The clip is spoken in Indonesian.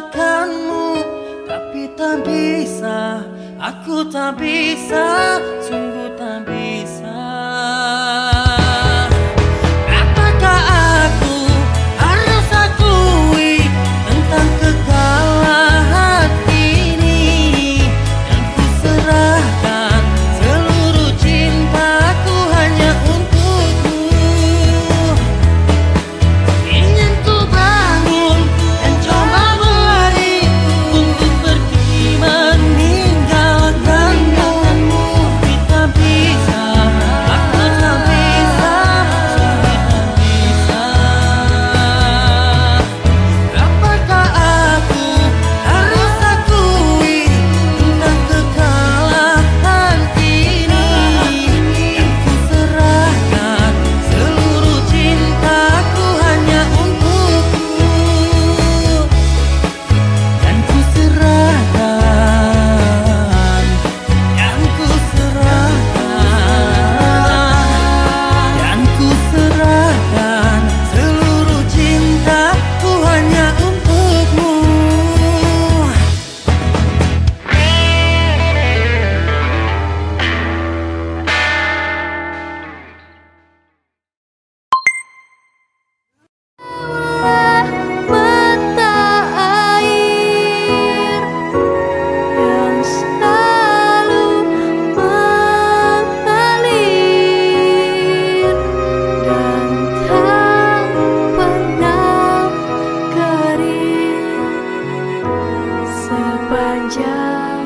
melupakanmu Tapi tak bisa, aku tak bisa, sungguh tak bisa panjang.